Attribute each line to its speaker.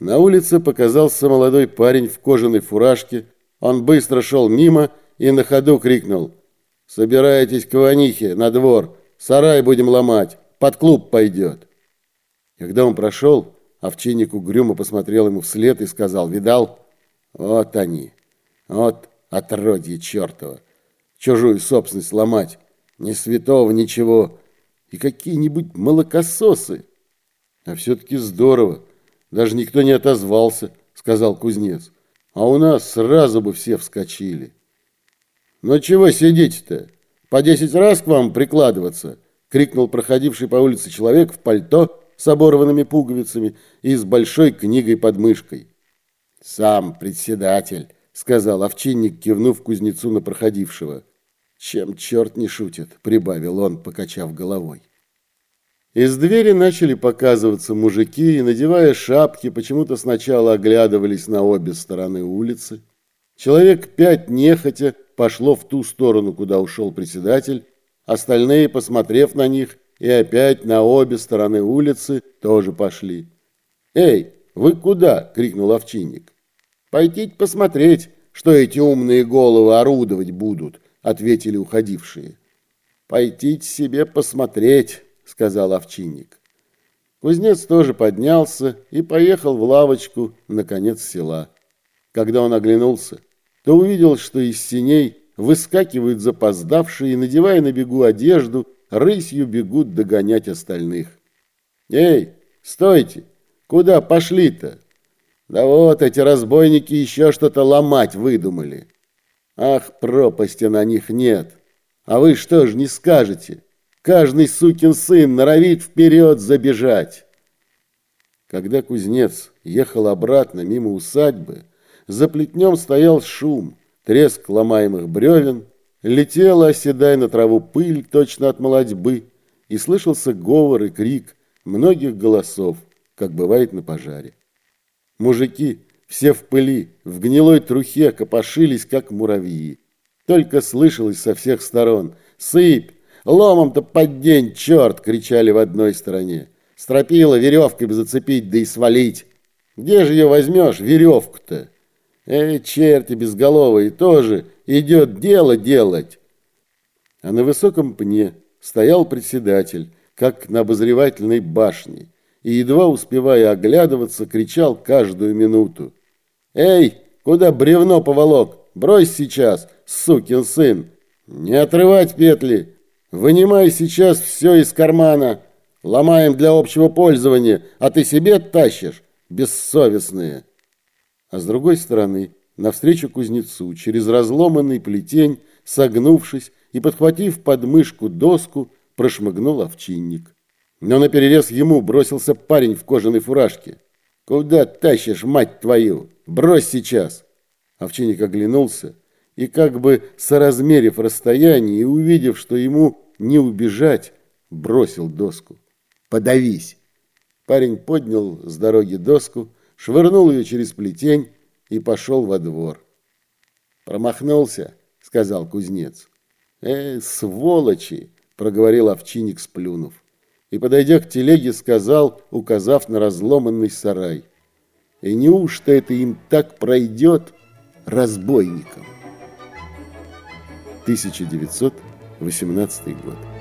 Speaker 1: На улице показался молодой парень в кожаной фуражке. Он быстро шел мимо и на ходу крикнул. «Собирайтесь к Ванихе на двор, сарай будем ломать, под клуб пойдет». Когда он прошел, овчинник угрюмо посмотрел ему вслед и сказал, «Видал? Вот они, вот отродье чертова, чужую собственность ломать, ни святого, ничего, и какие-нибудь молокососы. А все-таки здорово, даже никто не отозвался, сказал кузнец. А у нас сразу бы все вскочили. Ну чего сидите-то? По десять раз к вам прикладываться? Крикнул проходивший по улице человек в пальто с оборванными пуговицами и с большой книгой под мышкой. Сам председатель, сказал овчинник, кивнув кузнецу на проходившего. Чем черт не шутит, прибавил он, покачав головой. Из двери начали показываться мужики и, надевая шапки, почему-то сначала оглядывались на обе стороны улицы. Человек пять нехотя пошло в ту сторону, куда ушел председатель, остальные, посмотрев на них и опять на обе стороны улицы, тоже пошли. «Эй, вы куда?» — крикнул овчинник. «Пойти посмотреть, что эти умные головы орудовать будут», — ответили уходившие. «Пойти себе посмотреть» сказал овчинник. Кузнец тоже поднялся и поехал в лавочку на конец села. Когда он оглянулся, то увидел, что из синей выскакивают запоздавшие надевая на бегу одежду, рысью бегут догонять остальных. «Эй, стойте! Куда пошли-то?» «Да вот эти разбойники еще что-то ломать выдумали!» «Ах, пропасти на них нет! А вы что ж не скажете?» Каждый сукин сын норовит вперед забежать. Когда кузнец ехал обратно мимо усадьбы, за плетнем стоял шум, треск ломаемых бревен, летела, оседая на траву пыль точно от молодьбы, и слышался говор и крик многих голосов, как бывает на пожаре. Мужики, все в пыли, в гнилой трухе копошились, как муравьи. Только слышалось со всех сторон «Сыпь! Ломом-то под день, черт!» — кричали в одной стороне. Стропила веревкой бы зацепить, да и свалить. Где же ее возьмешь, веревку-то? Эй, черти безголовые, тоже идет дело делать. А на высоком пне стоял председатель, как на обозревательной башне, и, едва успевая оглядываться, кричал каждую минуту. «Эй, куда бревно поволок? Брось сейчас, сукин сын! Не отрывать петли! Вынимай сейчас все из кармана. Ломаем для общего пользования, а ты себе тащишь, бессовестные. А с другой стороны, навстречу кузнецу, через разломанный плетень, согнувшись и подхватив подмышку доску, прошмыгнул овчинник. Но наперерез ему бросился парень в кожаной фуражке. «Куда тащишь, мать твою? Брось сейчас!» Овчинник оглянулся и как бы соразмерив расстояние и увидев, что ему не убежать, бросил доску. «Подавись!» Парень поднял с дороги доску, швырнул ее через плетень и пошел во двор. «Промахнулся», — сказал кузнец. «Э, сволочи!» — проговорил овчинник, сплюнув. И, подойдя к телеге, сказал, указав на разломанный сарай. «И неужто это им так пройдет разбойникам?» 1918 год.